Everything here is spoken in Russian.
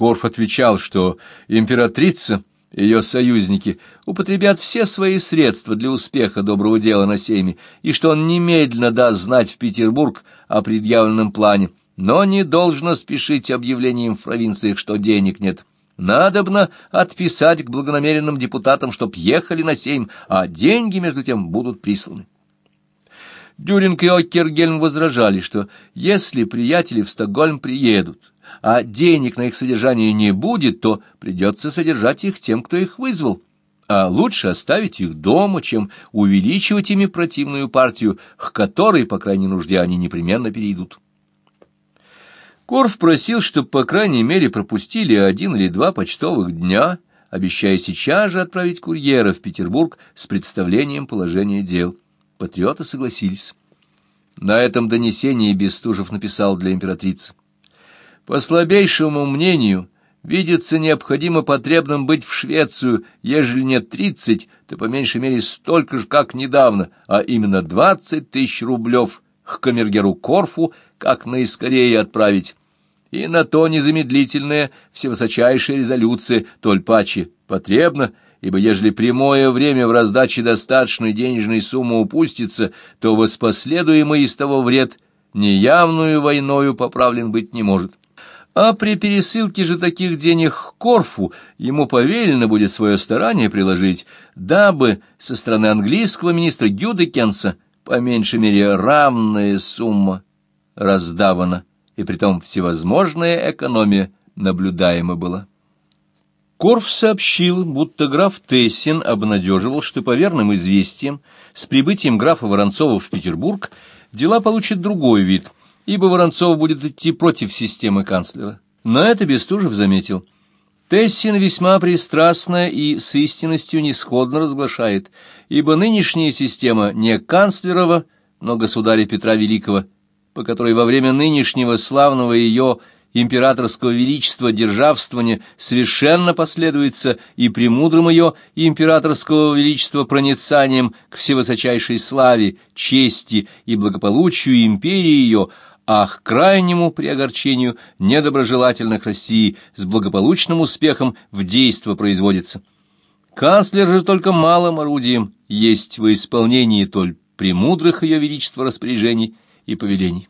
Корф отвечал, что императрица и ее союзники употребят все свои средства для успеха доброго дела на сейме, и что он немедленно даст знать в Петербург о предъявленном плане, но не должно спешить объявлением в провинциях, что денег нет. Надобно отписать к благонамеренным депутатам, чтоб ехали на сейм, а деньги, между тем, будут присланы. Дюринг и Оккергельм возражали, что если приятели в Стокгольм приедут, а денег на их содержание не будет, то придется содержать их тем, кто их вызвал, а лучше оставить их дома, чем увеличивать ими противную партию, к которой, по крайней нужде, они непременно перейдут. Корф просил, чтобы, по крайней мере, пропустили один или два почтовых дня, обещая сейчас же отправить курьера в Петербург с представлением положения дел. Патриоты согласились. На этом донесении Бестужев написал для императрицы. «По слабейшему мнению, видится необходимо потребным быть в Швецию, ежели нет тридцать, то по меньшей мере столько же, как недавно, а именно двадцать тысяч рублев к камергеру Корфу, как наискорее отправить. И на то незамедлительная всевысочайшая резолюция, толь паче, потребна, ибо ежели прямое время в раздаче достаточной денежной суммы упустится, то воспоследуемый из того вред неявную войною поправлен быть не может. А при пересылке же таких денег Корфу ему повелено будет свое старание приложить, дабы со стороны английского министра Гюдекенса по меньшей мере равная сумма раздавана, и притом всевозможная экономия наблюдаема была. Корф сообщил, будто граф Тессин обнадеживал, что по верным известиям с прибытием графа Воронцова в Петербург дела получат другой вид, ибо Воронцов будет идти против системы канцлера. На это Бестужев заметил. Тессин весьма пристрастно и с истинностью несходно разглашает, ибо нынешняя система не канцлерова, но государя Петра Великого, по которой во время нынешнего славного ее императорского величества державствования совершенно последуется и премудрым ее императорского величества проницанием к всевысочайшей славе, чести и благополучию империи ее, а к крайнему при огорчению недоброжелательных России с благополучным успехом в действо производится. Канцлер же только малым орудием есть во исполнении толь премудрых ее величества распоряжений и повелений.